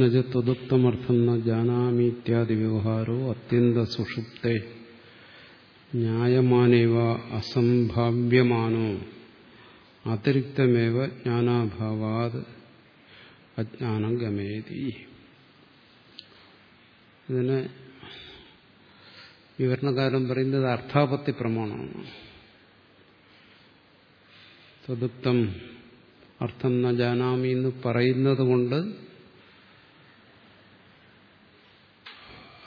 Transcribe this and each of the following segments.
നതുക്തമർത്ഥം ന ജാനാമി ഇത്യാദി വ്യവഹാരോ അത്യന്ത സുഷുപ്തെ ന്യായമാനേവ അസംഭാവ്യമാനോ അതിരിക്തമേവ ജ്ഞാനാഭാവാത് അജ്ഞാനം ഗമേതി ഇതിന് വിവരണകാരൻ പറയുന്നത് അർത്ഥാപത്തി പ്രമാണമാണ്. തദുക്തം അർത്ഥം ന ജാനാമി എന്ന് പറയുന്നത് കൊണ്ട്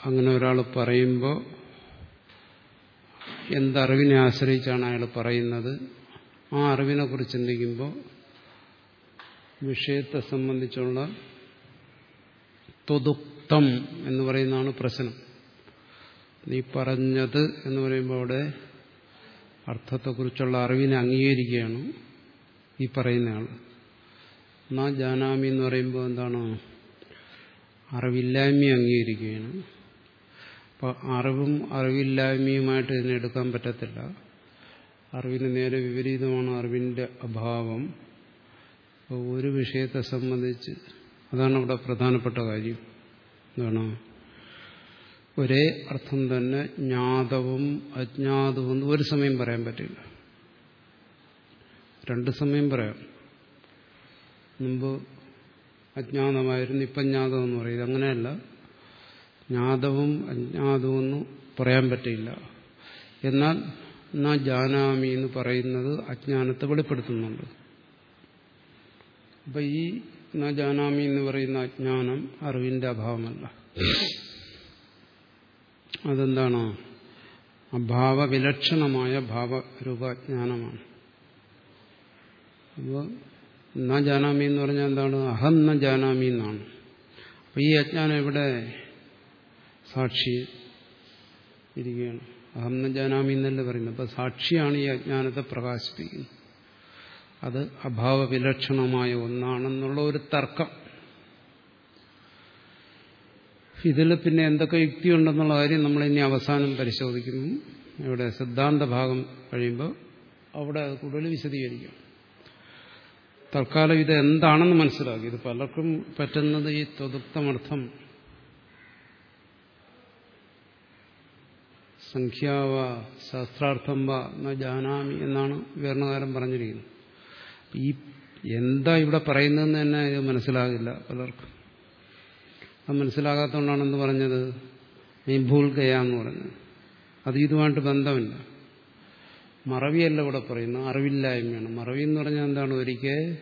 അങ്ങനെ ഒരാൾ പറയുമ്പോൾ എന്തറിവിനെ ആശ്രയിച്ചാണ് അയാൾ പറയുന്നത്. ആ അറിവിനെ കുറിച്ച് ചിന്തിക്കുമ്പോൾ വിഷയത്തെ സംബന്ധിച്ചുള്ള തൊതുക്തം എന്ന് പറയുന്നതാണ് പ്രശ്നം. നീ പറഞ്ഞത് എന്ന് പറയുമ്പോൾ അവിടെ അർത്ഥത്തെക്കുറിച്ചുള്ള അറിവിനെ അംഗീകരിക്കുകയാണ് ഈ പറയുന്നയാൾ എന്നാ ജാനാമി എന്ന് പറയുമ്പോൾ എന്താണ്? അറിവില്ലായ്മയെ അംഗീകരിക്കുകയാണ്. അപ്പോൾ അറിവും അറിവില്ലായ്മയുമായിട്ട് ഇതിനെ എടുക്കാൻ പറ്റത്തില്ല. അറിവിന് നേരെ വിപരീതമാണ് അറിവിന്റെ അഭാവം. ഒരു വിഷയത്തെ സംബന്ധിച്ച് അതാണ് ഇവിടെ പ്രധാനപ്പെട്ട കാര്യം. എന്താണ്? ഒരേ അർത്ഥം തന്നെ ജ്ഞാതവും അജ്ഞാതവും ഒരു സമയം പറയാൻ പറ്റില്ല. രണ്ട് സമയം പറയാം. മുമ്പ് അജ്ഞാതമായിരുന്നു ഇപ്പം ജ്ഞാതം എന്ന് പറയും. അങ്ങനെയല്ല. ജ്ഞാതവും അജ്ഞാതവും എന്ന് പറയാൻ പറ്റില്ല. എന്നാൽ നാ ജാനാമി എന്ന് പറയുന്നത് അജ്ഞാനത്തെ വെളിപ്പെടുത്തുന്നുണ്ട്. അപ്പൊ ഈ എന്നാ ജാനാമി എന്ന് പറയുന്ന അജ്ഞാനം അറിവിന്റെ അഭാവമല്ല. അതെന്താണ്? അഭാവവിലക്ഷണമായ ഭാവരൂപജ്ഞാനമാണ് അപ്പോൾ ന ജാനാമി എന്ന് പറഞ്ഞാൽ എന്താണ്? അഹം ന ജാനാമി എന്നാണ്. അപ്പൊ ഈ അജ്ഞാനം ഇവിടെ സാക്ഷി ഇരിക്കുകയാണ്. അഹം ജാനാമി എന്നല്ലേ പറയുന്നത്? അപ്പൊ സാക്ഷിയാണ് ഈ അജ്ഞാനത്തെ പ്രകാശിപ്പിക്കുന്നത്. അത് അഭാവവിലക്ഷണമായ ഒന്നാണെന്നുള്ള ഒരു തർക്കം. ഇതിൽ പിന്നെ എന്തൊക്കെ യുക്തിയുണ്ടെന്നുള്ള കാര്യം നമ്മൾ ഇനി അവസാനം പരിശോധിക്കുന്നു. ഇവിടെ സിദ്ധാന്ത ഭാഗം കഴിയുമ്പോൾ അവിടെ അത് കൂടുതൽ വിശദീകരിക്കും. തൽക്കാലം ഇത് എന്താണെന്ന് മനസ്സിലാക്കി. ഇത് പലർക്കും പറ്റുന്നത് ഈ ത്വതുക്തമർത്ഥം സംഖ്യാവ ശാസ്ത്രാർത്ഥം വ ജാനാമി എന്നാണ് വിവരണകാരൻ പറഞ്ഞിരിക്കുന്നത്. ഈ എന്താ ഇവിടെ പറയുന്നതെന്ന് തന്നെ ഇത് മനസ്സിലാകില്ല പലർക്കും. അത് മനസ്സിലാകാത്തതുകൊണ്ടാണെന്ന് പറഞ്ഞത് ഈ ഭൂൽഗയ എന്ന് പറഞ്ഞത്. അത് ഇതുമായിട്ട് ബന്ധമില്ല. മറവിയല്ല ഇവിടെ പറയുന്നു അറിവില്ലായ്മയാണ്. മറവി എന്ന് പറഞ്ഞാൽ എന്താണ് ഒരിക്കൽ?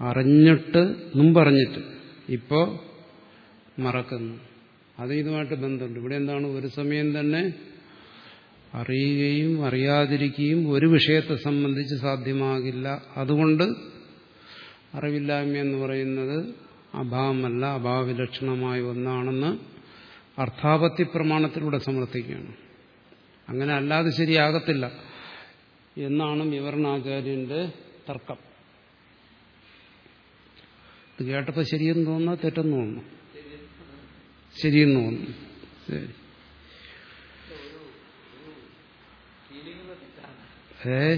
അറിഞ്ഞിട്ട് മുമ്പറിഞ്ഞിട്ട് ഇപ്പോൾ മറക്കുന്നു. അത് ഇതുമായിട്ട് ബന്ധമുണ്ട്. ഇവിടെ എന്താണ്? ഒരു സമയം തന്നെ അറിയുകയും അറിയാതിരിക്കുകയും ഒരു വിഷയത്തെ സംബന്ധിച്ച് സാധ്യമാകില്ല. അതുകൊണ്ട് അറിവില്ലായ്മ എന്ന് പറയുന്നത് അഭാവമല്ല അഭാവവിലക്ഷണമായ ഒന്നാണെന്ന് അർത്ഥാപത്തി പ്രമാണത്തിലൂടെ സമർത്ഥിക്കുകയാണ്. അങ്ങനെ അല്ലാതെ ശരിയാകത്തില്ല എന്നാണ് വിവരണാചാര്യന്റെ തർക്കം. ഇത് കേട്ടപ്പോൾ ശരിയെന്ന് തോന്നുന്ന? തെറ്റെന്ന് തോന്നുന്നു? ശരിയെന്ന് തോന്നുന്നു. ശരി. ഏ?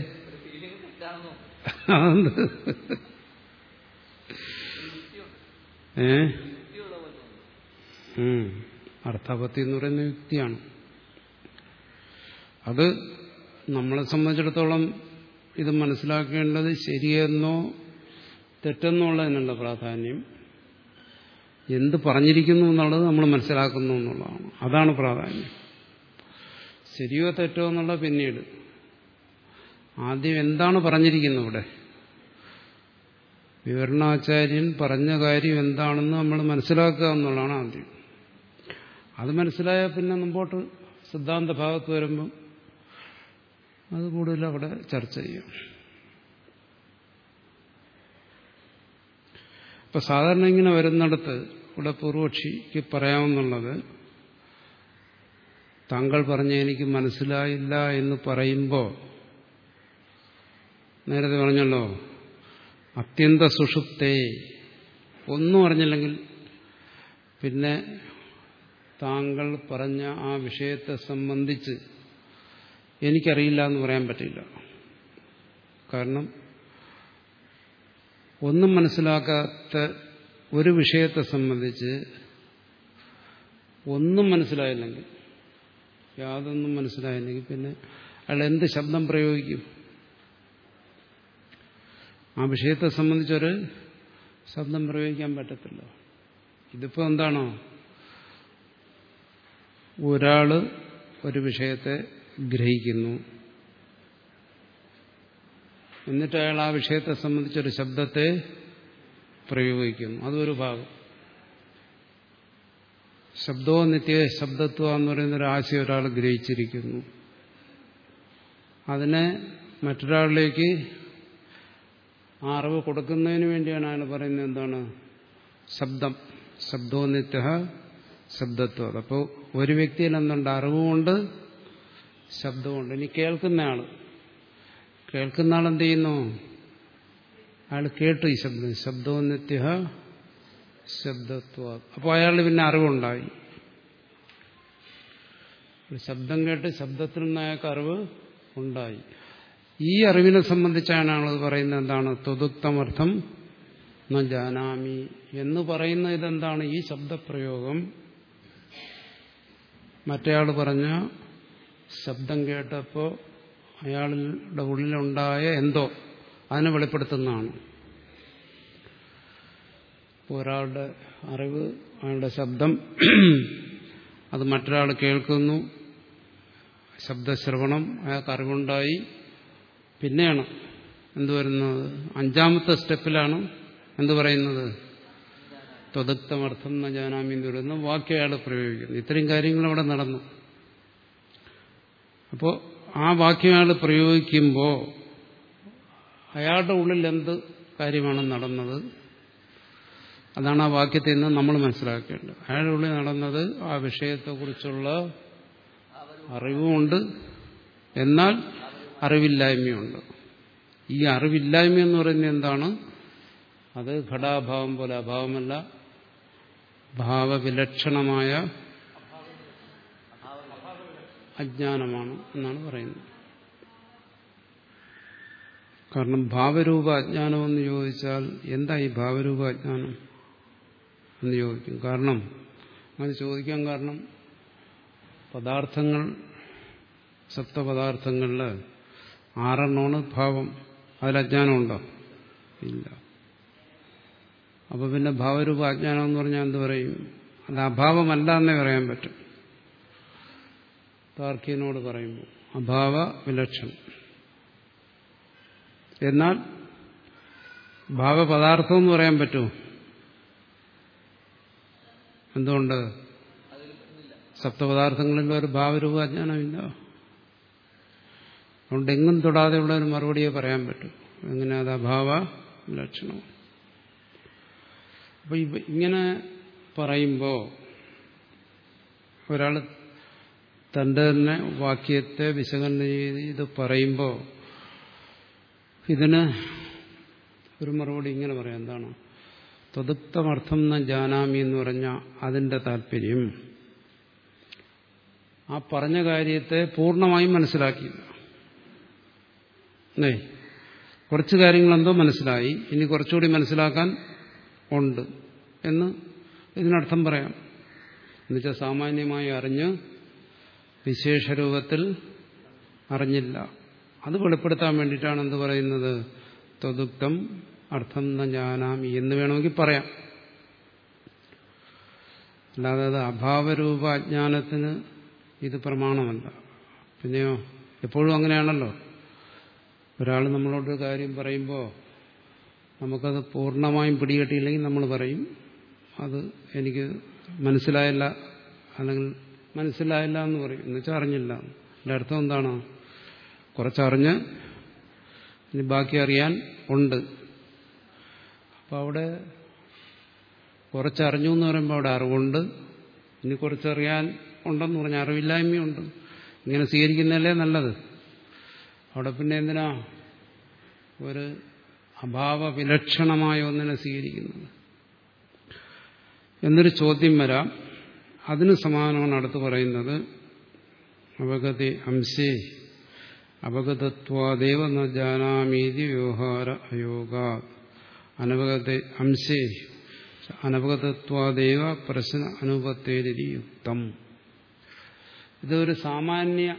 അർത്ഥാപത്തി എന്ന് പറയുന്ന യുക്തിയാണ് അത് നമ്മളെ സംബന്ധിച്ചിടത്തോളം ഇത് മനസ്സിലാക്കേണ്ടത് ശരിയെന്നോ തെറ്റെന്നോ ഉള്ളതിനുള്ള പ്രാധാന്യം എന്ത് പറഞ്ഞിരിക്കുന്നു എന്നുള്ളത് നമ്മൾ മനസ്സിലാക്കുന്നു എന്നുള്ളതാണ്. അതാണ് പ്രാധാന്യം. ശരിയോ തെറ്റോ എന്നുള്ള പിന്നീട്. ആദ്യം എന്താണ് പറഞ്ഞിരിക്കുന്നത് ഇവിടെ? വിവരണാചാര്യൻ പറഞ്ഞ കാര്യം എന്താണെന്ന് നമ്മൾ മനസ്സിലാക്കുക എന്നുള്ളതാണ് ആദ്യം. അത് മനസ്സിലായാൽ പിന്നെ മുമ്പോട്ട് സിദ്ധാന്ത ഭാഗത്ത് വരുമ്പം അത് കൂടുതൽ അവിടെ ചർച്ച ചെയ്യും. അപ്പൊ സാധാരണ ഇങ്ങനെ വരുന്നിടത്ത് ഇവിടെ പൂർവക്ഷിക്ക് പറയാമെന്നുള്ളത് താങ്കൾ പറഞ്ഞ എനിക്ക് മനസ്സിലായില്ല എന്ന് പറയുമ്പോൾ നേരത്തെ പറഞ്ഞല്ലോ അത്യന്ത സുഷുപ്തേ. ഒന്നും അറിഞ്ഞില്ലെങ്കിൽ പിന്നെ താങ്കൾ പറഞ്ഞ ആ വിഷയത്തെ സംബന്ധിച്ച് എനിക്കറിയില്ല എന്ന് പറയാൻ പറ്റില്ല. കാരണം ഒന്നും മനസ്സിലാക്കാത്ത ഒരു വിഷയത്തെ സംബന്ധിച്ച് ഒന്നും മനസ്സിലായില്ലെങ്കിൽ യാതൊന്നും മനസ്സിലായില്ലെങ്കിൽ പിന്നെ അയാൾ എന്ത് ശബ്ദം പ്രയോഗിക്കും? ആ വിഷയത്തെ സംബന്ധിച്ചൊരു ശബ്ദം പ്രയോഗിക്കാൻ പറ്റത്തില്ല. ഇതിപ്പോ എന്താണോ? ഒരാൾ ഒരു വിഷയത്തെ ഗ്രഹിക്കുന്നു. എന്നിട്ട് അയാൾ ആ വിഷയത്തെ സംബന്ധിച്ചൊരു ശബ്ദത്തെ പ്രയോഗിക്കുന്നു. അതൊരു ഭാഗം. ശബ്ദോ നിത്യ ശബ്ദത്വം എന്ന് പറയുന്ന ഒരു ആശയം ഒരാൾ ഗ്രഹിച്ചിരിക്കുന്നു. അതിനെ മറ്റൊരാളിലേക്ക് ആ അറിവ് കൊടുക്കുന്നതിന് വേണ്ടിയാണ് അയാൾ പറയുന്നത് എന്താണ്? ശബ്ദം. ശബ്ദോ നിത്യ ശബ്ദത്വം. അപ്പോൾ ഒരു വ്യക്തിയിൽ എന്തുണ്ട്? അറിവുമുണ്ട് ശബ്ദമുണ്ട് ഇനി കേൾക്കുന്നയാൾ കേൾക്കുന്ന ആൾ എന്ത് ചെയ്യുന്നു അയാൾ കേട്ടു ഈ ശബ്ദം. ശബ്ദവും നിത്യ ശബ്ദത്വ. അപ്പോൾ അയാൾ പിന്നെ അറിവുണ്ടായി. ശബ്ദം കേട്ട് ശബ്ദത്തിൽ നിന്ന് അയാൾക്ക് അറിവ് ഉണ്ടായി. ഈ അറിവിനെ സംബന്ധിച്ചാണ് ആളത് പറയുന്നത് എന്താണ്? തൊതുക്തമർത്ഥം ന ജാനാമി. എന്ന് പറയുന്ന ഇതെന്താണ്? ഈ ശബ്ദപ്രയോഗം. മറ്റേയാൾ പറഞ്ഞ ശബ്ദം കേട്ടപ്പോൾ അയാളുടെ ഉള്ളിലുണ്ടായ എന്തോ അതിനെ വെളിപ്പെടുത്തുന്നതാണ്. ഒരാളുടെ അറിവ് അയാളുടെ ശബ്ദം അത് മറ്റൊരാൾ കേൾക്കുന്നു. ശബ്ദശ്രവണം അയാൾക്ക് അറിവുണ്ടായി. പിന്നെയാണ് എന്തു വരുന്നത്? അഞ്ചാമത്തെ സ്റ്റെപ്പിലാണ് എന്തു പറയുന്നത്? ത്വദക്തമർത്ഥം നജാനാമി ജാനാമി എന്ന് പറയുന്ന വാക്യം അയാൾ പ്രയോഗിക്കുന്നു. ഇത്രയും കാര്യങ്ങൾ അവിടെ നടന്നു. അപ്പോൾ ആ വാക്യം അയാൾ പ്രയോഗിക്കുമ്പോൾ അയാളുടെ ഉള്ളിൽ എന്ത് കാര്യമാണ് നടന്നത്? അതാണ് ആ വാക്യത്തിൽ നിന്ന് നമ്മൾ മനസ്സിലാക്കേണ്ടത്. അയാളുടെ ഉള്ളിൽ നടന്നത് ആ വിഷയത്തെക്കുറിച്ചുള്ള അറിവുമുണ്ട്. എന്നാൽ അറിവില്ലായ്മയുണ്ട്. ഈ അറിവില്ലായ്മ എന്ന് പറയുന്നത് എന്താണ്? അത് ഘടാഭാവം പോലെ അഭാവമല്ല ഭാവവിലക്ഷണമായ അജ്ഞാനമാണ് എന്നാണ് പറയുന്നത്. കാരണം ഭാവരൂപ അജ്ഞാനം എന്ന് ചോദിച്ചാൽ എന്താ ഈ ഭാവരൂപ അജ്ഞാനം എന്ന് ചോദിക്കും. കാരണം അങ്ങനെ ചോദിക്കാൻ കാരണം പദാർത്ഥങ്ങൾ സപ്തപദാർത്ഥങ്ങളിൽ ആറെണ്ണമാണ് ഭാവം. അതിൽ അജ്ഞാനമുണ്ടോ? ഇല്ല. അപ്പൊ പിന്നെ ഭാവരൂപ അജ്ഞാനം എന്ന് പറഞ്ഞാൽ എന്ത് പറയും? അത് അഭാവമല്ല എന്നേ പറയാൻ പറ്റും. താർക്കിയനോട് പറയുമ്പോൾ അഭാവ വിലക്ഷണം എന്നാൽ ഭാവപദാർത്ഥം എന്ന് പറയാൻ പറ്റുമോ എന്തുകൊണ്ട്? സപ്തപദാർത്ഥങ്ങളിൽ ഒരു ഭാവരൂപ അജ്ഞാനമില്ല. അതുകൊണ്ട് എങ്ങും തൊടാതെയുള്ള ഒരു മറുപടിയെ പറയാൻ പറ്റും. എങ്ങനെ അത് അഭാവ ലക്ഷണം അപ്പൊ ഇങ്ങനെ പറയുമ്പോൾ ഒരാൾ തന്റെ തന്നെ വാക്യത്തെ വിശകലനം ചെയ്ത് പറയുമ്പോൾ ഇതിന് ഒരു മറുപടി ഇങ്ങനെ പറയാം. എന്താണ്? തൊതുത്തമർത്ഥം എന്ന ജാനാമി എന്ന് പറഞ്ഞ അതിന്റെ താല്പര്യം. ആ പറഞ്ഞ കാര്യത്തെ പൂർണമായും മനസ്സിലാക്കിയില്ല അല്ലേ? കുറച്ച് കാര്യങ്ങളെന്തോ മനസ്സിലായി. ഇനി കുറച്ചുകൂടി മനസ്സിലാക്കാൻ ഉണ്ട് എന്ന് ഇതിനർത്ഥം പറയാം. എന്നുവെച്ചാൽ സാമാന്യമായി അറിഞ്ഞ് വിശേഷരൂപത്തിൽ അറിഞ്ഞില്ല. അത് വെളിപ്പെടുത്താൻ വേണ്ടിയിട്ടാണ് എന്ത് പറയുന്നത്? ത്വദുക്തം അർത്ഥം ന ജാനാമി എന്ന് വേണമെങ്കിൽ പറയാം. അല്ലാതെ അത് അഭാവരൂപ അജ്ഞാനത്തിന് ഇത് പ്രമാണമല്ല. പിന്നെയോ എപ്പോഴും അങ്ങനെയാണല്ലോ. ഒരാൾ നമ്മളോട് കാര്യം പറയുമ്പോൾ നമുക്കത് പൂർണമായും പിടികെട്ടിയില്ലെങ്കിൽ നമ്മൾ പറയും. അത് എനിക്ക് മനസ്സിലായല്ല. അല്ലെങ്കിൽ മനസ്സിലായില്ല എന്ന് പറയും. എന്നുവെച്ചാൽ അറിഞ്ഞില്ല. എന്റെ അർത്ഥം എന്താണ്? കുറച്ചറിഞ്ഞ് ഇനി ബാക്കി അറിയാൻ ഉണ്ട്. അപ്പോൾ അവിടെ കുറച്ചറിഞ്ഞു എന്ന് പറയുമ്പോൾ അവിടെ അറിവുണ്ട്. ഇനി കുറച്ചറിയാൻ ഉണ്ടെന്ന് പറഞ്ഞാൽ അറിവില്ലായ്മയുണ്ട്. ഇങ്ങനെ സ്വീകരിക്കുന്നതല്ലേ നല്ലത്? അവിടെ പിന്നെ എന്തിനാ ഒരു അഭാവ വിലക്ഷണമായ ഒന്നിനെ സ്വീകരിക്കുന്നത്? എന്നൊരു ചോദ്യം വരാം. അതിന് സമാനമാണ് അടുത്ത് പറയുന്നത് അവഗതി അംശേ അപഗതത്വാദേവ ന ജാനാമീതി വ്യവഹാര അയോഗ. അനവഗത അംശേ അനവഗതത്വാദേവ പ്രശ്ന അനുപത്തേരി യുക്തം ഇതൊരു സാമാന്യമായ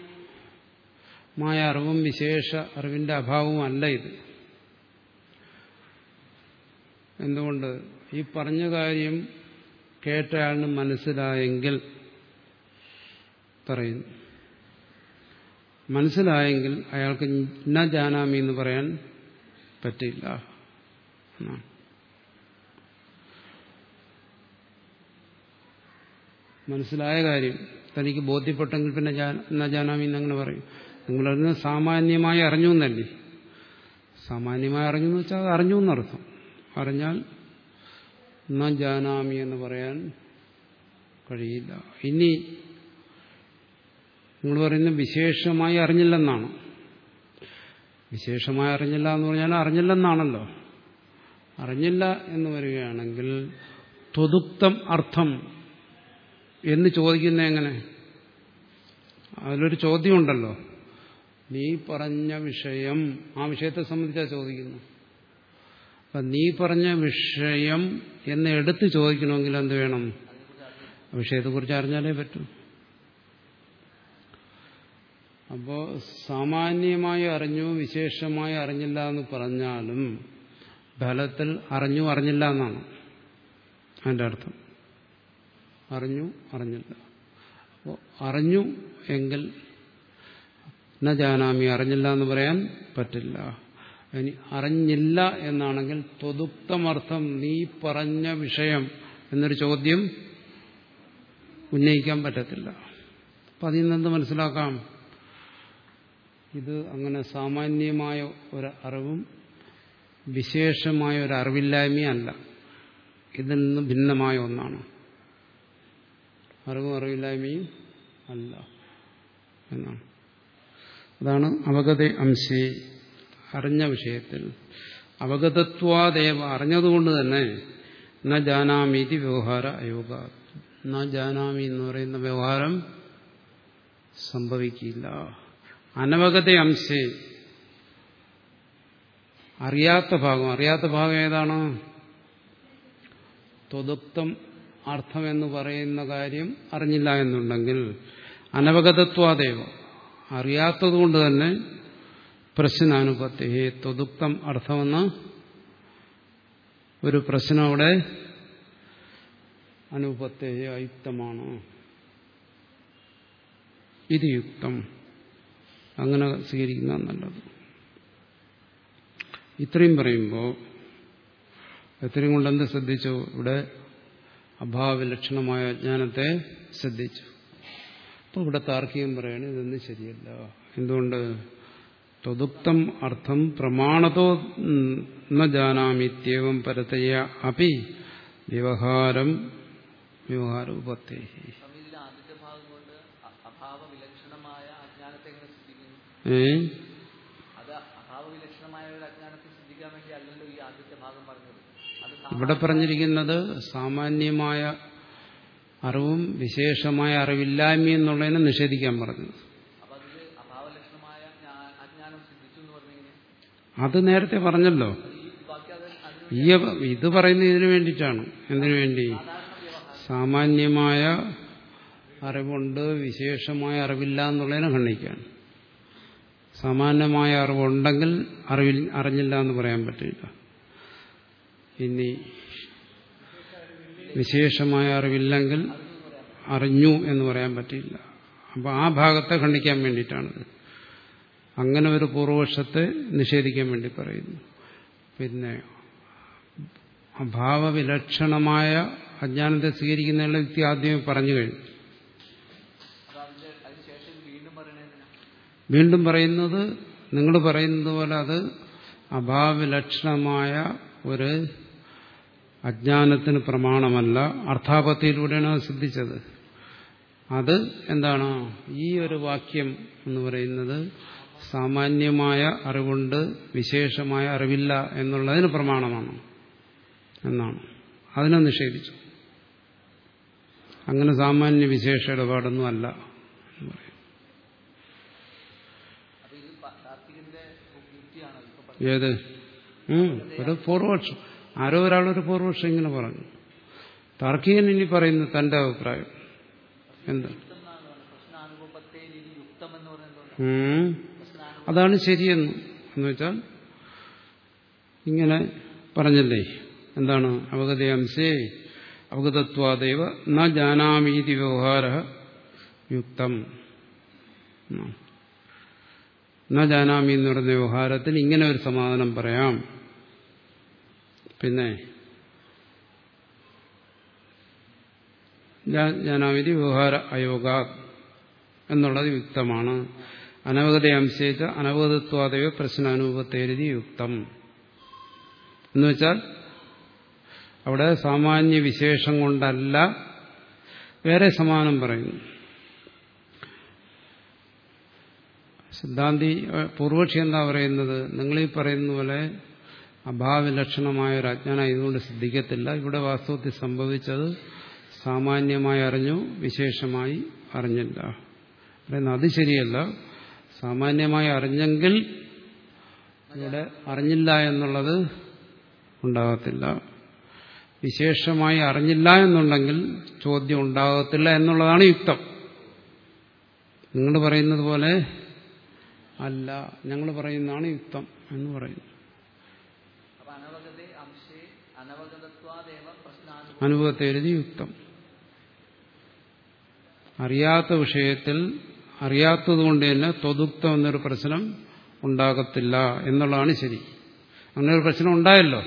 അറിവും വിശേഷ അറിവിന്റെ അഭാവവും അല്ല ഇത്. എന്തുകൊണ്ട്? ഈ പറഞ്ഞ കാര്യം കേട്ടയാളിന് മനസ്സിലായെങ്കിൽ പറയുന്നു മനസ്സിലായെങ്കിൽ അയാൾക്ക് ന ജാനാമി എന്ന് പറയാൻ പറ്റില്ല. മനസ്സിലായ കാര്യം. തനിക്ക് ബോധ്യപ്പെട്ടെങ്കിൽ പിന്നെ ന ജാനാമി എന്നങ്ങനെ പറയും. നിങ്ങളതിന് സാമാന്യമായി അറിഞ്ഞു എന്നല്ലേ? സാമാന്യമായി അറിഞ്ഞു എന്ന് വെച്ചാൽ അത് അറിഞ്ഞു എന്നർത്ഥം. അറിഞ്ഞാൽ ന ജാനാമി എന്ന് പറയാൻ കഴിയില്ല. ഇനി നിങ്ങൾ പറയുന്ന വിശേഷമായി അറിഞ്ഞില്ലെന്നാണ്. വിശേഷമായി അറിഞ്ഞില്ല എന്ന് പറഞ്ഞാൽ അറിഞ്ഞില്ലെന്നാണല്ലോ. അറിഞ്ഞില്ല എന്ന് വരികയാണെങ്കിൽ ത്വതുക്തം അർത്ഥം എന്ന് ചോദിക്കുന്ന എങ്ങനെ? അതിലൊരു ചോദ്യമുണ്ടല്ലോ. നീ പറഞ്ഞ വിഷയം ആ വിഷയത്തെ സംബന്ധിച്ചാണ് ചോദിക്കുന്നു അപ്പം നീ പറഞ്ഞ വിഷയം എന്ന് എടുത്ത് ചോദിക്കണമെങ്കിൽ എന്ത് വേണം? വിഷയത്തെക്കുറിച്ച് അറിഞ്ഞാലേ പറ്റൂ. അപ്പോൾ സാമാന്യമായി അറിഞ്ഞു വിശേഷമായി അറിഞ്ഞില്ല എന്ന് പറഞ്ഞാലും ഫലത്തിൽ അറിഞ്ഞു അറിഞ്ഞില്ല എന്നാണ് അതിന്റെ അർത്ഥം. അറിഞ്ഞു അറിഞ്ഞില്ല. അപ്പോൾ അറിഞ്ഞു എങ്കിൽ ജാനാമി അറിഞ്ഞില്ല എന്ന് പറയാൻ പറ്റില്ല. ഇനി അറിഞ്ഞില്ല എന്നാണെങ്കിൽ ത്വതുക്തമർത്ഥം നീ പറഞ്ഞ വിഷയം എന്നൊരു ചോദ്യം ഉന്നയിക്കാൻ പറ്റത്തില്ല. അപ്പം അതിൽ നിന്ന് മനസ്സിലാക്കാം. ഇത് അങ്ങനെ സാമാന്യമായ ഒരു അറിവും വിശേഷമായ ഒരു അറിവില്ലായ്മയല്ല. ഇതിൽ നിന്ന് ഭിന്നമായ ഒന്നാണ്. അറിവും അറിവില്ലായ്മയും അല്ല എന്നാണ്. അതാണ് അവഗത അംശേ. അറിഞ്ഞ വിഷയത്തിൽ. അവഗതത്വാദേവ അറിഞ്ഞതുകൊണ്ട് തന്നെ ന ജാനാമീതി വ്യവഹാര അയോഗ. ന ജാനാമി എന്ന് പറയുന്ന വ്യവഹാരം സംഭവിക്കില്ല. അനവഗത അംശേ അറിയാത്ത ഭാഗം. അറിയാത്ത ഭാഗം ഏതാണ്? ത്വതുക്തം അർത്ഥം എന്ന് പറയുന്ന കാര്യം അറിഞ്ഞില്ല എന്നുണ്ടെങ്കിൽ അനവഗതത്വാദേവ അറിയാത്തതുകൊണ്ട് തന്നെ പ്രശ്നാനുപത്തി ത്വതുക്തം അർത്ഥമെന്ന ഒരു പ്രശ്നം അവിടെ അനുപത്തെ അയുക്തമാണ് ഇത് യുക്തം. അങ്ങനെ സ്വീകരിക്കുന്ന നല്ലത്. ഇത്രയും പറയുമ്പോൾ ഇത്രയും കൊണ്ട് എന്ത് ശ്രദ്ധിച്ചു? ഇവിടെ അഭാവലക്ഷണമായ അജ്ഞാനത്തെ ശ്രദ്ധിച്ചു. അപ്പോൾ ഇവിടെ താർക്കികം പറയാണ് ഇതൊന്നും ശരിയല്ല. എന്തുകൊണ്ട്? ത്വതുക്തം അർത്ഥം പ്രമാണത്തോ ന ജാനാമിത്യേവം പരതയ അപി വ്യവഹാരം വ്യവഹാര ഉപത്തേ പറഞ്ഞത്. ഇവിടെ പറഞ്ഞിരിക്കുന്നത് സാമാന്യമായ അറിവും വിശേഷമായ അറിവില്ലായ്മ എന്നുള്ളതിനെ നിഷേധിക്കാൻ പറഞ്ഞു അപ്പൊ അതിൽ അഭാവലക്ഷണമായ ജ്ഞാ- അജ്ഞാനം സിദ്ധിച്ചു എന്ന് പറഞ്ഞെങ്കിൽ അത് നേരത്തെ പറഞ്ഞല്ലോ. ഇത് പറയുന്നത് ഇതിനു വേണ്ടിയിട്ടാണ്. എന്തിനു വേണ്ടി? സാമാന്യമായ അറിവുണ്ട് വിശേഷമായ അറിവില്ല എന്നുള്ളതിനെ ഖണ്ഡിക്കാണ് സാമാന്യമായ അറിവുണ്ടെങ്കിൽ അറിവിൽ അറിഞ്ഞില്ല എന്ന് പറയാൻ പറ്റില്ല. ഇനി വിശേഷമായ അറിവില്ലെങ്കിൽ അറിഞ്ഞു എന്ന് പറയാൻ പറ്റില്ല. അപ്പോൾ ആ ഭാഗത്തെ ഖണ്ഡിക്കാൻ വേണ്ടിയിട്ടാണിത്. അങ്ങനെ ഒരു പൂർവപക്ഷത്തെ നിഷേധിക്കാൻ വേണ്ടി പറയുന്നു. പിന്നെ അഭാവവിലക്ഷണമായ അജ്ഞാനത്തെ സ്വീകരിക്കുന്നതിനുള്ള വ്യക്തി ആദ്യമേ പറഞ്ഞു കഴിഞ്ഞു. വീണ്ടും പറയുന്നത് നിങ്ങൾ പറയുന്നത് പോലെ അത് അഭാവവിലക്ഷണമായ ഒരു അജ്ഞാനത്തിന് പ്രമാണമല്ല. അർത്ഥാപത്തിയിലൂടെയാണ് അത് സിദ്ധിച്ചത്. അത് എന്താണ്? ഈ ഒരു വാക്യം എന്ന് പറയുന്നത് സാമാന്യമായ അറിവുണ്ട് വിശേഷമായ അറിവില്ല എന്നുള്ളതിന് പ്രമാണമാണ് എന്നാണ്. അതിനെ നിഷേധിച്ചു. അങ്ങനെ സാമാന്യ വിശേഷ ഇടപാടൊന്നും അല്ല എന്ന് പറയും. ഏത്? ഒരു പൂർവപക്ഷം. ആരോ ഒരാളൊരു പൂർവപക്ഷം ഇങ്ങനെ പറഞ്ഞു. താർക്കികൻ ഇനി പറയുന്നു തന്റെ അഭിപ്രായം. എന്ത്? അതാണ് ശരിയെന്ന് എന്ന് വെച്ചാൽ ഇങ്ങനെ പറഞ്ഞല്ലേ? എന്താണ്? അവഗതയംസേ അവഗതത്വാദേവ ന ജാനാമീതി വ്യവഹാര യുക്തം. ന ജാനാമി എന്ന് പറയുന്ന വ്യവഹാരത്തിന് ഇങ്ങനെ ഒരു സമാധാനം പറയാം. പിന്നെ ജാനാമിതി വ്യവഹാര അയോഗ എന്നുള്ളത് യുക്തമാണ്. അനവഗത അംശേച്ച അനവഗതത്വാദവ പ്രശ്നാനുഭവത്തേരുതി യുക്തം എന്നുവെച്ചാൽ അവിടെ സാമാന്യ വിശേഷം കൊണ്ടല്ല വേറെ സമാനം പറയുന്നു. സിദ്ധാന്തി പൂർവക്ഷി എന്താ പറയുന്നത്? നിങ്ങളീ പറയുന്ന പോലെ അഭാവലക്ഷണമായ ഒരു അജ്ഞാനം ഇതുകൊണ്ട് സിദ്ധിക്കത്തില്ല. ഇവിടെ വാസ്തവത്തിൽ സംഭവിച്ചത് സാമാന്യമായി അറിഞ്ഞു വിശേഷമായി അറിഞ്ഞില്ല. അത് ശരിയല്ല. സാമാന്യമായി അറിഞ്ഞെങ്കിൽ ഇവിടെ അറിഞ്ഞില്ല എന്നുള്ളത് ഉണ്ടാകത്തില്ല. വിശേഷമായി അറിഞ്ഞില്ല എന്നുണ്ടെങ്കിൽ ചോദ്യം ഉണ്ടാകത്തില്ല എന്നുള്ളതാണ് യുക്തം. നിങ്ങൾ പറയുന്നത് പോലെ അല്ല ഞങ്ങൾ പറയുന്നതാണ് യുക്തം എന്ന് പറയുന്നു. അനുഭവത്തെ എഴുതി യുക്തം. അറിയാത്ത വിഷയത്തിൽ അറിയാത്തതുകൊണ്ട് തന്നെ തൊതുക്തം എന്നൊരു പ്രശ്നം ഉണ്ടാകത്തില്ല എന്നുള്ളതാണ് ശരി. അങ്ങനെ ഒരു പ്രശ്നം ഉണ്ടായല്ലോ.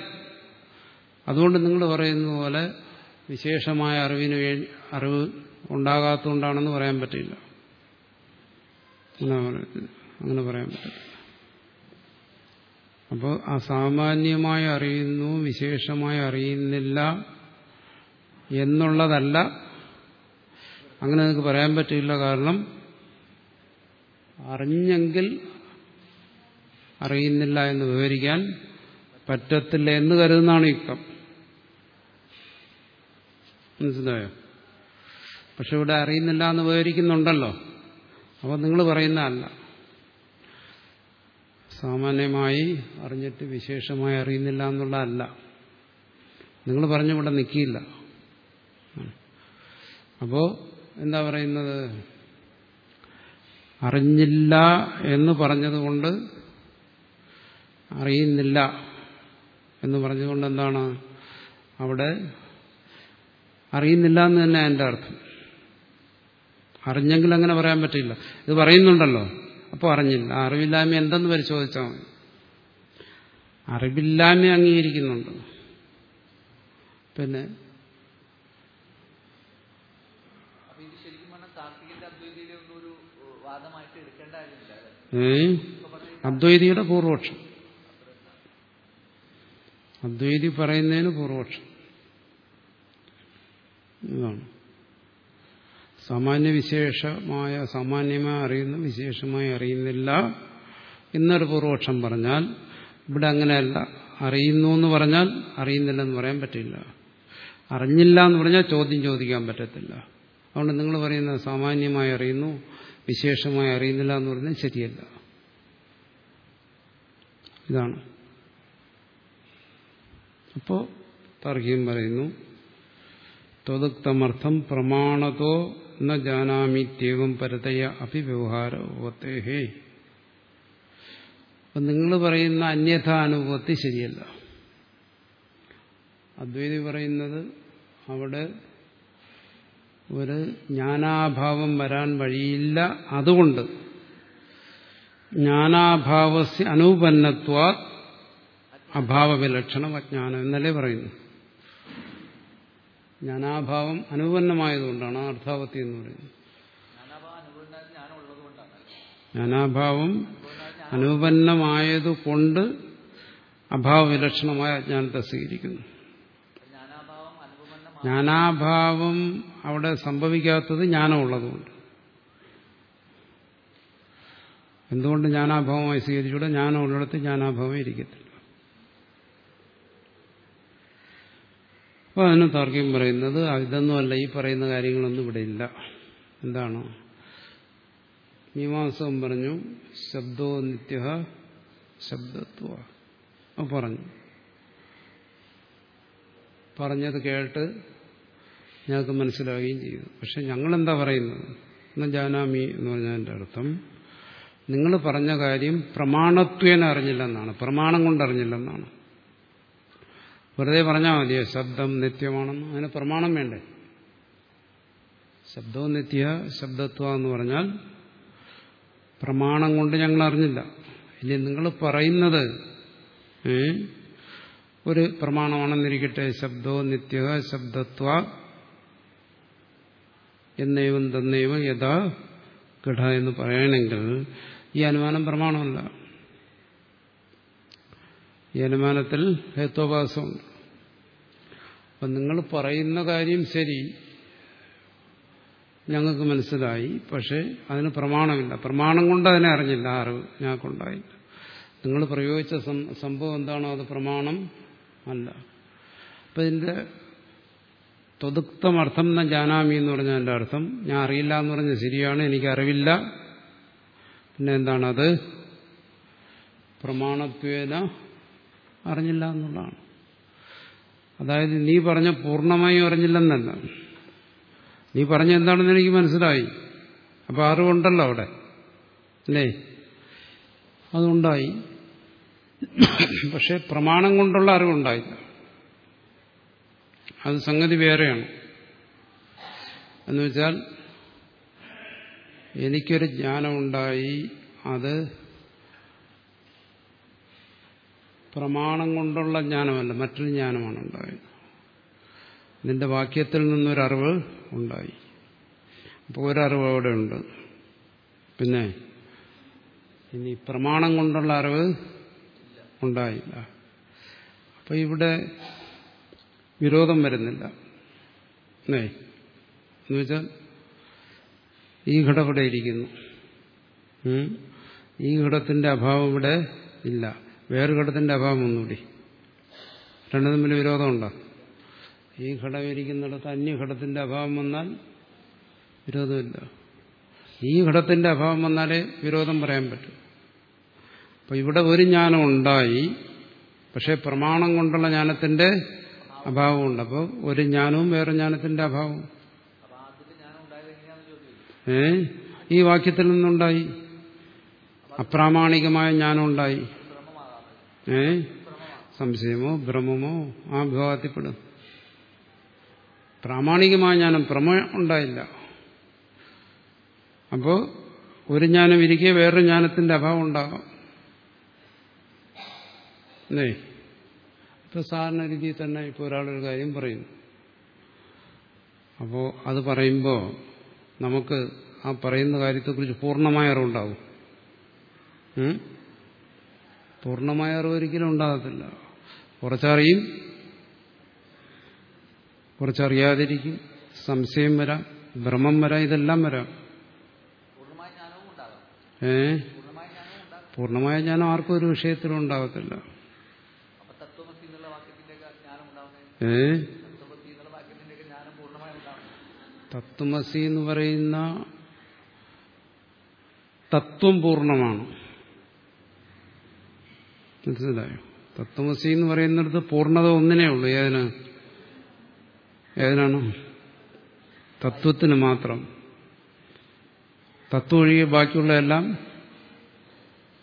അതുകൊണ്ട് നിങ്ങൾ പറയുന്ന പോലെ വിശേഷമായ അറിവിന് വേണ്ടി അറിവ് ഉണ്ടാകാത്തതുകൊണ്ടാണെന്ന് പറയാൻ പറ്റില്ല. അങ്ങനെ പറയാൻ പറ്റില്ല. അപ്പോൾ അസാമാന്യമായി അറിയുന്നു വിശേഷമായി അറിയുന്നില്ല എന്നുള്ളതല്ല. അങ്ങനെ നിങ്ങൾക്ക് പറയാൻ പറ്റില്ല കാരണം അറിഞ്ഞെങ്കിൽ അറിയുന്നില്ല എന്ന് വിവരിക്കാൻ പറ്റത്തില്ല എന്ന് കരുതുന്നതാണ് യുക്തം. മനസ്സിലായോ? പക്ഷെ ഇവിടെ അറിയുന്നില്ല എന്ന് വിവരിക്കുന്നുണ്ടല്ലോ. അപ്പോൾ നിങ്ങൾ പറയുന്നതല്ല സാമാന്യമായി അറിഞ്ഞിട്ട് വിശേഷമായി അറിയുന്നില്ല എന്നുള്ളതല്ല നിങ്ങൾ പറഞ്ഞിവിടെ നിൽക്കിയില്ല അപ്പോ എന്താ പറയുന്നത്? അറിഞ്ഞില്ല എന്ന് പറഞ്ഞതുകൊണ്ട് അറിയുന്നില്ല എന്ന് പറഞ്ഞതുകൊണ്ട് എന്താണ്? അവിടെ അറിയുന്നില്ല എന്ന് തന്നെ എന്റെ അർത്ഥം. അറിഞ്ഞെങ്കിൽ അങ്ങനെ പറയാൻ പറ്റില്ല. ഇത് പറയുന്നുണ്ടല്ലോ. അപ്പോൾ അറിഞ്ഞില്ല. അറിവില്ലായ്മ എന്തെന്ന് പരിശോധിച്ചാൽ മതി. അറിവില്ലായ്മ അംഗീകരിക്കുന്നുണ്ട്. പിന്നെ അപ്പൊ ഇത് ശരിക്കും പറഞ്ഞാൽ താർക്കികന്റെ അദ്വൈതിയുടെ ഒന്നും ഒരു ഏഹ്, വാദമായിട്ട് എടുക്കേണ്ട കാര്യമില്ല അല്ലേ? ഏ അദ്വൈതിയുടെ പൂർവപക്ഷം അദ്വൈതി പറയുന്നതിന് പൂർവപക്ഷം ഇതാണ്. സാമാന്യ വിശേഷമായ സാമാന്യമായി അറിയുന്ന വിശേഷമായി അറിയുന്നില്ല എന്നൊരു പൂർവപക്ഷം പറഞ്ഞാൽ ഇവിടെ അങ്ങനെയല്ല. അറിയുന്നു എന്ന് പറഞ്ഞാൽ അറിയുന്നില്ലെന്ന് പറയാൻ പറ്റില്ല. അറിഞ്ഞില്ല എന്ന് പറഞ്ഞാൽ ചോദ്യം ചോദിക്കാൻ പറ്റത്തില്ല. അതുകൊണ്ട് നിങ്ങൾ പറയുന്നത് സാമാന്യമായി അറിയുന്നു വിശേഷമായി അറിയുന്നില്ല എന്ന് പറഞ്ഞാൽ ശരിയല്ല. ഇതാണ്. അപ്പോ താർക്കികം പറയുന്നു ത്വതുക്തമർത്ഥം പ്രമാണതോ ന ജാനാമിത്യേവം പരതയ അഭിവ്യവഹാര വ്യവഹാരവത്തേഹേ അപ്പം നിങ്ങൾ പറയുന്ന അന്യഥാനുഭവത്തെ ശരിയല്ല. അദ്വൈതി പറയുന്നത് അവിടെ ഒരു ജ്ഞാനാഭാവം വരാൻ വഴിയില്ല അതുകൊണ്ട്. ജ്ഞാനാഭാവസ് അനുപന്നത്വാ അഭാവവിലക്ഷണം അജ്ഞാനം എന്നല്ലേ പറയുന്നു. ജ്ഞാനാഭാവം അനുപന്നമായതുകൊണ്ടാണ് അർത്ഥാവത്തി എന്ന് പറയുന്നത്. ജ്ഞാനാഭാവം അനുപന്നമായതുകൊണ്ട് അഭാവവിലക്ഷണമായ അജ്ഞാനത്തെ സ്വീകരിക്കുന്നു. ജ്ഞാനാഭാവം അവിടെ സംഭവിക്കാത്തത് ജ്ഞാനമുള്ളതുകൊണ്ട്. എന്തുകൊണ്ട് ജ്ഞാനാഭാവമായി സ്വീകരിച്ചൂടെ ജ്ഞാനമുള്ളിടത്ത് ജ്ഞാനാഭാവം ഇരിക്കത്തില്ല. അപ്പോൾ അതിന് തർക്കം പറയുന്നത് ഇതൊന്നുമല്ല ഈ പറയുന്ന കാര്യങ്ങളൊന്നും ഇവിടെ ഇല്ല. എന്താണ്? മീമാംസകം പറഞ്ഞു ശബ്ദോ നിത്യ ശബ്ദത്വ. പറഞ്ഞു. പറഞ്ഞത് കേട്ട് ഞങ്ങൾക്ക് മനസ്സിലാവുകയും ചെയ്തു പക്ഷെ ഞങ്ങളെന്താ പറയുന്നത്? എന്ന് ജാനാമി എന്ന് പറഞ്ഞതിന്റെ അർത്ഥം നിങ്ങൾ പറഞ്ഞ കാര്യം പ്രമാണത്വേന അറിഞ്ഞില്ലെന്നാണ്. പ്രമാണം കൊണ്ട് അറിഞ്ഞില്ലെന്നാണ്. വെറുതെ പറഞ്ഞാൽ മതിയോ ശബ്ദം നിത്യമാണെന്ന്. അതിന് പ്രമാണം വേണ്ടേ? ശബ്ദവും നിത്യ ശബ്ദത്വ എന്ന് പറഞ്ഞാൽ പ്രമാണം കൊണ്ട് ഞങ്ങൾ അറിഞ്ഞില്ല. ഇനി നിങ്ങൾ പറയുന്നത് ഒരു പ്രമാണമാണെന്നിരിക്കട്ടെ. ശബ്ദോ നിത്യ ശബ്ദത്വ എന്നേവം തന്നേവ യഥാ ഘട എന്ന് പറയണമെങ്കിൽ ഈ അനുമാനം പ്രമാണമല്ല. ഈ അനുമാനത്തിൽ ഹേത്വഭാസമുണ്ട് അപ്പം നിങ്ങൾ പറയുന്ന കാര്യം ശരി. ഞങ്ങൾക്ക് മനസ്സിലായി. പക്ഷേ അതിന് പ്രമാണമില്ല. പ്രമാണം കൊണ്ട് അതിനെ അറിഞ്ഞില്ല. അറിവ് ഞങ്ങൾക്കുണ്ടായില്ല. നിങ്ങൾ പ്രയോഗിച്ച സംഭവം എന്താണോ അത് പ്രമാണം അല്ല. അപ്പം ഇതിന്റെ തൊതുക്തമർത്ഥം എന്ന ജാനാമി എന്ന് പറഞ്ഞാൽ എന്റെ അർത്ഥം. ഞാൻ അറിയില്ല എന്ന് പറഞ്ഞ ശരിയാണ് എനിക്ക് അറിവില്ല. പിന്നെ എന്താണത്? പ്രമാണത്വേന അറിഞ്ഞില്ല എന്നുള്ളതാണ്. അതായത് നീ പറഞ്ഞ പൂർണമായും അറിഞ്ഞില്ലെന്നല്ല. നീ പറഞ്ഞ എന്താണെന്ന് എനിക്ക് മനസ്സിലായി. അപ്പം അറിവുണ്ടല്ലോ അവിടെ. അല്ലേ? അതുണ്ടായി. പക്ഷെ പ്രമാണം കൊണ്ടുള്ള അറിവുണ്ടായില്ല. അത് സംഗതി വേറെയാണ്. എന്നുവെച്ചാൽ എനിക്കൊരു ജ്ഞാനമുണ്ടായി അത് പ്രമാണം കൊണ്ടുള്ള ജ്ഞാനമല്ല മറ്റൊരു ജ്ഞാനമാണ് ഉണ്ടായത് നിന്റെ വാക്യത്തിൽ നിന്നൊരറിവ് ഉണ്ടായി. അപ്പോൾ ഒരറിവ് അവിടെ ഉണ്ട് പിന്നെ ഇനി പ്രമാണം കൊണ്ടുള്ള അറിവ് ഉണ്ടായില്ല. അപ്പോൾ ഇവിടെ വിരോധം വരുന്നില്ല. എന്നുവെച്ചാൽ ഈ ഘടം ഇവിടെ ഇരിക്കുന്നു. ഈ ഘടത്തിന്റെ അഭാവം ഇവിടെ ഇല്ല. വേറെ ഘടത്തിന്റെ അഭാവം ഒന്നുകൂടി. രണ്ടു തമ്മിൽ വിരോധമുണ്ടോ? ഈ ഘടം ഇരിക്കുന്നിടത്ത് അന്യഘടത്തിന്റെ അഭാവം വന്നാൽ വിരോധമില്ല. ഈ ഘടത്തിന്റെ അഭാവം വന്നാലേ വിരോധം പറയാൻ പറ്റും. അപ്പൊ ഇവിടെ ഒരു ജ്ഞാനം ഉണ്ടായി. പക്ഷെ പ്രമാണം കൊണ്ടുള്ള ജ്ഞാനത്തിന്റെ അഭാവമുണ്ട് അപ്പോൾ ഒരു ജ്ഞാനവും വേറെ ജ്ഞാനത്തിന്റെ അഭാവം. ഏ? ഈ വാക്യത്തിൽ നിന്നുണ്ടായി. അപ്രാമാണികമായ ജ്ഞാനം ഉണ്ടായി. ഏ? സംശയമോ ഭ്രമമോ ആ വിഭാഗത്തിൽപ്പെടും. പ്രാമാണികമായ ജ്ഞാനം ഭ്രമ ഉണ്ടായില്ല. അപ്പോൾ ഒരു ജ്ഞാനം ഇരിക്കെ വേറൊരു ജ്ഞാനത്തിന്റെ അഭാവം ഉണ്ടാകാം അല്ലേ ഇപ്പൊ സാധാരണ രീതിയിൽ തന്നെ ഇപ്പോൾ ഒരാളൊരു കാര്യം പറയുന്നു അപ്പോൾ അത് പറയുമ്പോൾ നമുക്ക് ആ പറയുന്ന കാര്യത്തെക്കുറിച്ച് പൂർണമായ അറിവുണ്ടാവും? പൂർണമായ അറിവ് ഒരിക്കലും ഉണ്ടാകത്തില്ല. കുറച്ചറിയും കുറച്ചറിയാതിരിക്കും സംശയം വരാം ഭ്രമം വരാം ഇതെല്ലാം വരാം. ഏ? പൂർണമായ ജ്ഞാനം ആർക്കും ഒരു വിഷയത്തിലും ഉണ്ടാകത്തില്ല അപ്പൊ തത്വമസി എന്നുള്ള വാക്യത്തിന്റെയൊക്കെ ജ്ഞാനം ഉണ്ടാവുന്നത് ഏ? തത്വമസി എന്ന് പറയുന്ന തത്വം പൂർണമാണ്. മനസ്സിലായോ? തത്വമസി എന്ന് പറയുന്നിടത്ത് പൂർണത ഒന്നിനേ ഉള്ളൂ. ഏതിന്? ഏതിനാണ്? തത്വത്തിന് മാത്രം. തത്വം ഒഴികെ ബാക്കിയുള്ള എല്ലാം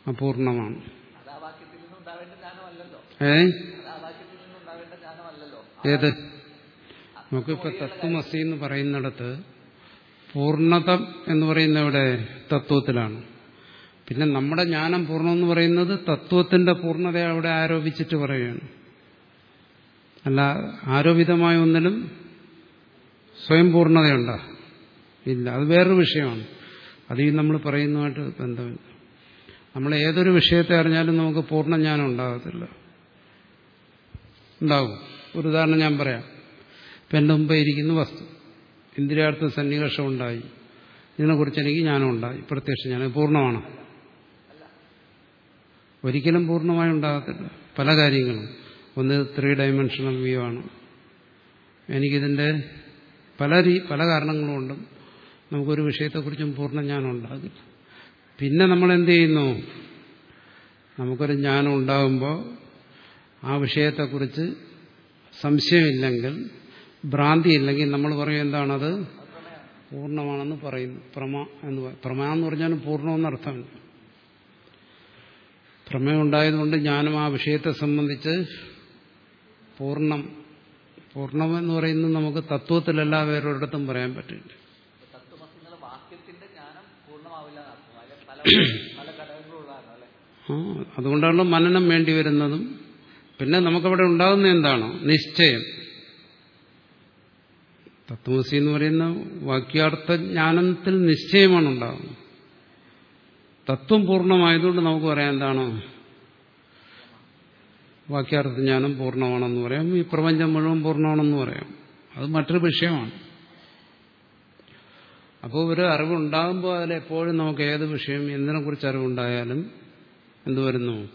അപൂർണമാണ് ഏ അത് ആ വാക്യത്തിൽ നിന്നും ഉണ്ടാവേണ്ട ജ്ഞാനമല്ലല്ലോ ഏത്? നമുക്കിപ്പോ തത്വമസി എന്ന് പറയുന്നിടത്ത് പൂർണതം എന്ന് പറയുന്ന ഇവിടെ തത്വത്തിലാണ്. പിന്നെ നമ്മുടെ ജ്ഞാനം പൂർണം എന്ന് പറയുന്നത് തത്വത്തിന്റെ പൂർണത അവിടെ ആരോപിച്ചിട്ട് പറയുകയാണ്. അല്ല ആരോപിതമായ ഒന്നിലും സ്വയം പൂർണതയുണ്ടോ. ഇല്ല അത് വേറൊരു വിഷയമാണ്. അത് ഈ നമ്മൾ പറയുന്നതുമായിട്ട് ബന്ധമില്ല. നമ്മൾ ഏതൊരു വിഷയത്തെ അറിഞ്ഞാലും നമുക്ക് പൂർണ ജ്ഞാനം ഉണ്ടാകത്തില്ല. ഉണ്ടാവും. ഒരു ഉദാഹരണം ഞാൻ പറയാം. ഇപ്പം എന്റെ മുമ്പേ ഇരിക്കുന്ന വസ്തു. ഇന്ദ്രിയാർത്ഥ സന്നിവേഷം ഉണ്ടായി. ഇതിനെക്കുറിച്ച് എനിക്ക് ജ്ഞാനം ഉണ്ടായി. പ്രത്യക്ഷ ജ്ഞാനം പൂർണമാണ്. ഒരിക്കലും പൂർണമായി ഉണ്ടാകത്തില്ല. പല കാര്യങ്ങളും. ഒന്ന് ത്രീ ഡയമെൻഷണൽ വ്യൂ ആണ്. എനിക്കിതിന്റെ പല രീ പല കാരണങ്ങളുകൊണ്ടും നമുക്കൊരു വിഷയത്തെക്കുറിച്ചും പൂർണ ജ്ഞാനം ഉണ്ടാകില്ല പിന്നെ നമ്മൾ എന്ത് ചെയ്യുന്നു? നമുക്കൊരു ജ്ഞാനം ഉണ്ടാകുമ്പോൾ ആ വിഷയത്തെക്കുറിച്ച് സംശയമില്ലെങ്കിൽ ഭ്രാന്തിയില്ലെങ്കിൽ നമ്മൾ പറയും എന്താണത്? പൂർണമാണെന്ന് പറയുന്നു പ്രമ എന്ന് പറയും പ്രമ എന്ന് പറഞ്ഞാലും പൂർണമെന്നർത്ഥമില്ല പ്രമേയം ഉണ്ടായതുകൊണ്ട് ജ്ഞാനം ആ വിഷയത്തെ സംബന്ധിച്ച് പൂർണം പൂർണമെന്ന് പറയുന്നത് നമുക്ക് തത്വത്തിലല്ല വേറൊരിടത്തും പറയാൻ പറ്റില്ല. അതുകൊണ്ടാണല്ലോ മനനം വേണ്ടി വരുന്നതും പിന്നെ നമുക്കവിടെ ഉണ്ടാകുന്ന എന്താണ്? നിശ്ചയം. തത്വമസി എന്ന് പറയുന്ന വാക്യാർത്ഥ ജ്ഞാനത്തിൽ നിശ്ചയമാണ് ഉണ്ടാകുന്നത്. തത്വം പൂർണമായതുകൊണ്ട് നമുക്ക് പറയാം എന്താണ്? വാക്യാർത്ഥ ജ്ഞാനം പൂർണമാണെന്ന് പറയാം. ഈ പ്രപഞ്ചം മുഴുവൻ പൂർണമാണെന്ന് പറയാം. അത് മറ്റൊരു വിഷയമാണ്. അപ്പോൾ ഒരു അറിവുണ്ടാകുമ്പോൾ അതിലെപ്പോഴും നമുക്ക് ഏത് വിഷയം എന്തിനെക്കുറിച്ച് അറിവുണ്ടായാലും എന്തു വരുന്നു?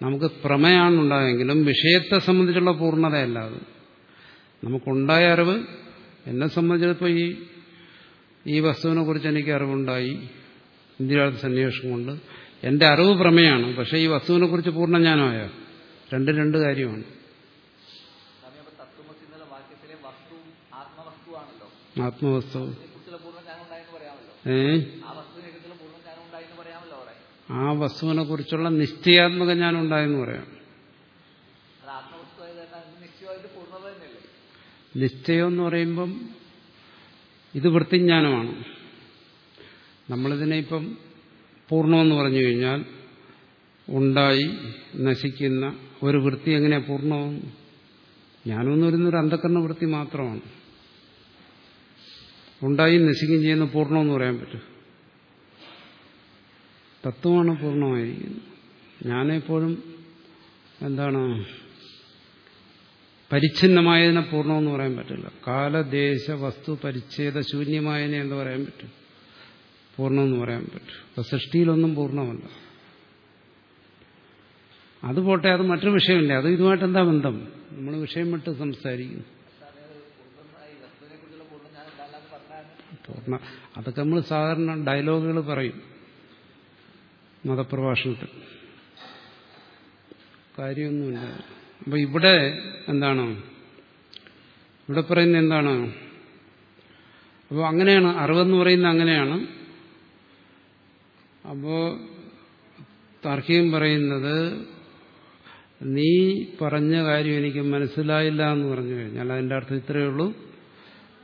നമുക്ക് പ്രമേയാണ് ഉണ്ടായെങ്കിലും വിഷയത്തെ സംബന്ധിച്ചുള്ള പൂർണതയല്ല അത്. നമുക്കുണ്ടായ അറിവ് എന്നെ സംബന്ധിച്ചിടത്തോളം ഈ ഈ വസ്തുവിനെ കുറിച്ച് എനിക്ക് അറിവുണ്ടായി. ഇന്ത്യയുടെ സന്നിവേഷം കൊണ്ട് എന്റെ അറിവ് പ്രമേയാണ് പക്ഷേ ഈ വസ്തുവിനെ കുറിച്ച് പൂർണ ഞാനായ? രണ്ട് രണ്ട് കാര്യമാണ്. ആത്മവസ്തു. ഏ ആ വസ്തുവിനെ കുറിച്ചുള്ള പൂർണ ജ്ഞാനം ഉണ്ടായെന്ന് പറയാമല്ലോ അവിടെ ആ വസ്തുവിനെ കുറിച്ചുള്ള നിശ്ചയാത്മക ജ്ഞാനം ഉണ്ടായെന്ന് പറയാം. നിശ്ചയം എന്ന് പറയുമ്പം ഇത് വൃത്തിജ്ഞാനമാണ്. നമ്മളിതിനെ ഇപ്പം പൂർണമെന്ന് പറഞ്ഞു കഴിഞ്ഞാൽ ഉണ്ടായി നശിക്കുന്ന ഒരു വൃത്തി എങ്ങനെയാ പൂർണവും ജ്ഞാനമെന്ന് വരുന്നൊരു അന്ധക്കരണ വൃത്തി മാത്രമാണ്. ഉണ്ടായി നശിക്കുകയും ചെയ്യുന്ന പൂർണമെന്ന് പറയാൻ പറ്റും. തത്വമാണ് പൂർണമായിരിക്കുന്നത്. ഞാനെപ്പോഴും എന്താണ് പരിച്ഛിന്നമായതിനെ പൂർണമെന്ന് പറയാൻ പറ്റില്ല. കാലദേശ വസ്തു പരിച്ഛേദ ശൂന്യമായതിനെ എന്ന് പറയാൻ പറ്റും? പൂർണമെന്ന് പറയാൻ പറ്റും. അപ്പൊ സൃഷ്ടിയിലൊന്നും പൂർണമല്ല. അത് പോട്ടെ അത് മറ്റൊരു വിഷയമില്ല. അത് ഇതുമായിട്ട് എന്താ ബന്ധം? നമ്മൾ വിഷയം വിട്ട് സംസാരിക്കുന്നു. പൂർണ അതൊക്കെ നമ്മൾ സാധാരണ ഡയലോഗുകൾ പറയും. മതപ്രഭാഷണത്തിൽ. കാര്യമൊന്നുമില്ല. അപ്പൊ ഇവിടെ എന്താണ്? ഇവിടെ പറയുന്നത് എന്താണ്? അപ്പോൾ അങ്ങനെയാണ്. അറിവെന്ന് പറയുന്നത് അങ്ങനെയാണ്. അപ്പോ താർക്കികം പറയുന്നത് നീ പറഞ്ഞ കാര്യം എനിക്ക് മനസ്സിലായില്ല എന്ന് പറഞ്ഞു കഴിഞ്ഞാൽ അതിന്റെ അർത്ഥം ഇത്രയേ ഉള്ളൂ.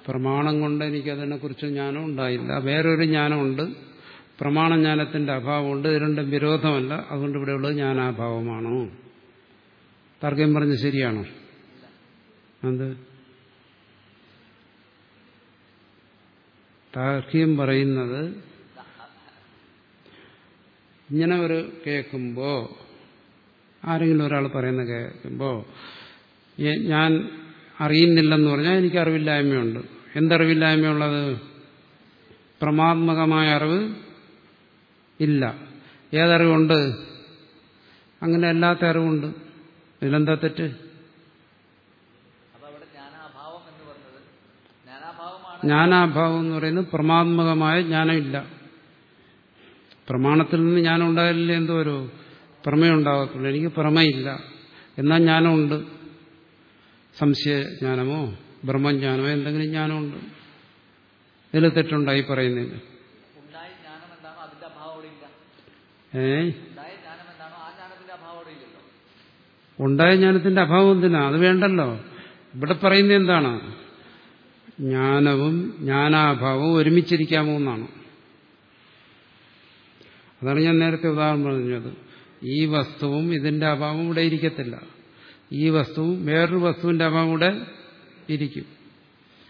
പ്രമാണം കൊണ്ട് എനിക്ക് അതിനെക്കുറിച്ച് ജ്ഞാനം ഉണ്ടായില്ല. വേറൊരു ജ്ഞാനമുണ്ട്. പ്രമാണജ്ഞാനത്തിന്റെ അഭാവമുണ്ട്. ഇത് രണ്ടും വിരോധമല്ല. അതുകൊണ്ട് ഇവിടെയുള്ളത് ജ്ഞാനാഭാവമാണോ. തർക്കം പറഞ്ഞ് ശരിയാണോ? അത് താർക്കിയം പറയുന്നത് ഇങ്ങനെ ഒരു കേൾക്കുമ്പോ ആരെങ്കിലും ഒരാൾ പറയുന്ന കേൾക്കുമ്പോ എ- ഞാൻ അറിയുന്നില്ലെന്ന് പറഞ്ഞാൽ എനിക്ക് അറിവില്ലായ്മയുണ്ട്. എന്തറിവില്ലായ്മയുള്ളത് പ്രമാത്മകമായ അറിവ് ഇല്ല. ഏതറിവുണ്ട്? അങ്ങനെ അല്ലാത്ത അറിവുണ്ട്. ഇതിലെന്താ തെറ്റ്? ജ്ഞാനാഭാവം എന്ന് പറയുന്നത് പ്രമാത്മകമായ ജ്ഞാനമില്ല. പ്രമാണത്തിൽ നിന്ന് ജ്ഞാനം ഉണ്ടായില്ല എന്തോ ഒരു പ്രമേയം ഉണ്ടാകത്തുള്ളൂ. എനിക്ക് പ്രമയില്ല. എന്നാൽ ജ്ഞാനമുണ്ട്? സംശയജ്ഞാനമോ ബ്രഹ്മജ്ഞാനമോ? എന്തെങ്കിലും ജ്ഞാനമുണ്ട്? ഇതിൽ തെറ്റുണ്ടായി പറയുന്നതിന് ഉണ്ടായ ജ്ഞാനം എന്താണോ അതിന്റെ അഭാവം അവിടെ ഇല്ല ഏ ഉണ്ടായ ജ്ഞാനത്തിന്റെ അഭാവം എന്തിനാ? അത് വേണ്ടല്ലോ. ഇവിടെ പറയുന്നത് എന്താണ്? ജ്ഞാനവും ജ്ഞാനാഭാവവും ഒരുമിച്ചിരിക്കാമോ എന്നാണ്. അതാണ് ഞാൻ നേരത്തെ ഉദാഹരണം പറഞ്ഞത്. ഈ വസ്തുവും ഇതിന്റെ അഭാവം ഇവിടെ ഇരിക്കത്തില്ല. ഈ വസ്തുവും വേറൊരു വസ്തുവിന്റെ അഭാവം ഇവിടെ ഇരിക്കും.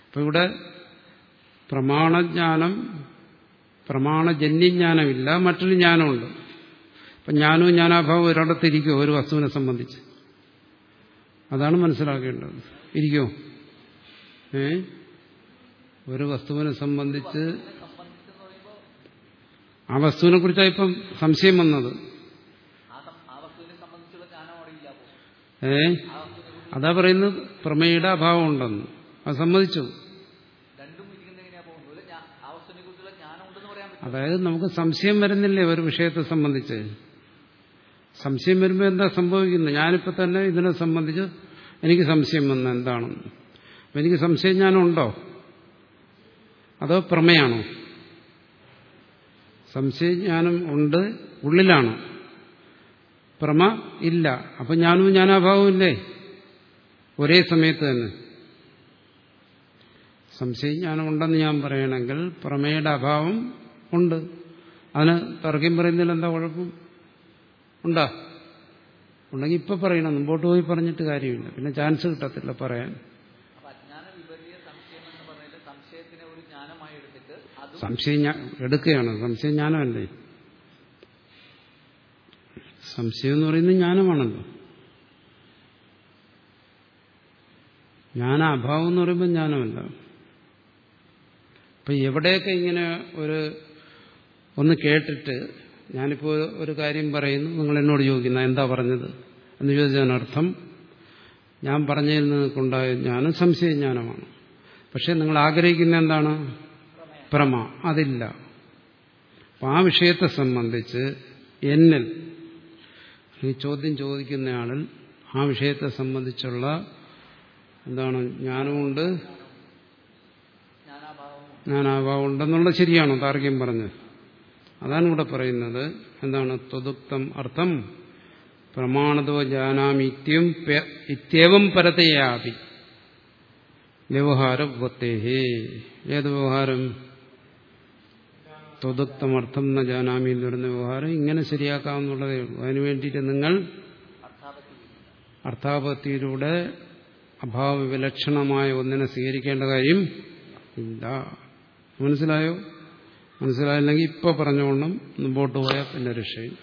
അപ്പൊ ഇവിടെ പ്രമാണജ്ഞാനം പ്രമാണജന്യജ്ഞാനമില്ല മറ്റൊരു ജ്ഞാനമുണ്ട്. അപ്പം ഞാനും ഞാനാഭാവം ഒരിടത്തിരിക്കുമോ ഒരു വസ്തുവിനെ സംബന്ധിച്ച്. അതാണ് മനസ്സിലാക്കേണ്ടത്. ഇരിക്കോ. ഏ? ഒരു വസ്തുവിനെ സംബന്ധിച്ച് ആ വസ്തുവിനെ കുറിച്ചാണ് ഇപ്പം സംശയം വന്നത്. ഏ? അതാ പറയുന്നത് പ്രമേയുടെ അഭാവം ഉണ്ടെന്ന് അത് സമ്മതിച്ചു. അതായത് നമുക്ക് സംശയം വരുന്നില്ലേ ഒരു വിഷയത്തെ സംബന്ധിച്ച്? സംശയം വരുമ്പോൾ എന്താ സംഭവിക്കുന്നത്? ഞാനിപ്പോൾ തന്നെ ഇതിനെ സംബന്ധിച്ച് എനിക്ക് സംശയം വന്ന എന്താണെന്ന് അപ്പം എനിക്ക് സംശയം ഞാനുണ്ടോ? അതോ പ്രമേയാണോ? സംശയജ്ഞാനം ഉണ്ട് ഉള്ളിലാണ്. പ്രമ ഇല്ല. അപ്പം ഞാനും ജ്ഞാനാഭാവവും ഇല്ലേ? ഒരേ സമയത്ത് തന്നെ. സംശയജ്ഞാനം ഉണ്ടെന്ന് ഞാൻ പറയണമെങ്കിൽ പ്രമേയുടെ അഭാവം ഉണ്ട്. അതിന് തർക്കം പറയുന്നതിൽ എന്താ കുഴപ്പം? ഉണ്ടാ? ഉണ്ടെങ്കിൽ ഇപ്പൊ പറയണം. മുമ്പോട്ട് പോയി പറഞ്ഞിട്ട് കാര്യമില്ല. പിന്നെ ചാൻസ് കിട്ടത്തില്ല പറയാൻ. സംശയം എടുക്കുകയാണ്. സംശയം ജ്ഞാനമല്ലേ? സംശയം എന്ന് പറയുന്നത് ജ്ഞാനമാണല്ലോ. ജ്ഞാന അഭാവം എന്ന് പറയുമ്പോൾ ജ്ഞാനമല്ല. അപ്പൊ എവിടെയൊക്കെ ഇങ്ങനെ ഒരു ഒന്ന് കേട്ടിട്ട് ഞാനിപ്പോൾ ഒരു കാര്യം പറയുന്നു. നിങ്ങൾ എന്നോട് ചോദിക്കുന്ന എന്താ പറഞ്ഞത്? എന്ന് ചോദിച്ചതിനർത്ഥം ഞാൻ പറഞ്ഞതിൽ നിങ്ങൾക്കുണ്ടായ ജ്ഞാനം സംശയജ്ഞാനമാണ് പക്ഷെ നിങ്ങൾ ആഗ്രഹിക്കുന്ന എന്താണ്? പ്രമ. അതില്ല. അപ്പം ആ വിഷയത്തെ സംബന്ധിച്ച് എന്നിൽ ഈ ചോദ്യം ചോദിക്കുന്നയാളിൽ ആ വിഷയത്തെ സംബന്ധിച്ചുള്ള എന്താണ് ജ്ഞാനമുണ്ട്? ഉണ്ടെന്നുള്ളത് ശരിയാണോ താർക്യം പറഞ്ഞത്? അതാണ് ഇവിടെ പറയുന്നത്. എന്താണ്? ത്വതുക്തം അർത്ഥം പ്രമാണതോ ജാനാമിത്യം ഇത്യവം പരതയാപി. വ്യവഹാരം ഉപത്തേഹേ ഏത് വ്യവഹാരം? ത്വതുക്തമർത്ഥം ന ജാനാമി എന്ന് വരുന്ന വ്യവഹാരം ഇങ്ങനെ ശരിയാക്കാമെന്നുള്ളതേ ഉള്ളൂ. അതിനു വേണ്ടിയിട്ട് നിങ്ങൾ അർത്ഥാപത്തിയിലൂടെ അഭാവ വിലക്ഷണമായ ഒന്നിനെ സ്വീകരിക്കേണ്ട കാര്യം ഇല്ല. മനസ്സിലായോ? മനസ്സിലായില്ലെങ്കിൽ ഇപ്പൊ പറഞ്ഞോണം മുമ്പോട്ട് പോയാൽ പിന്നെ രക്ഷയില്ല.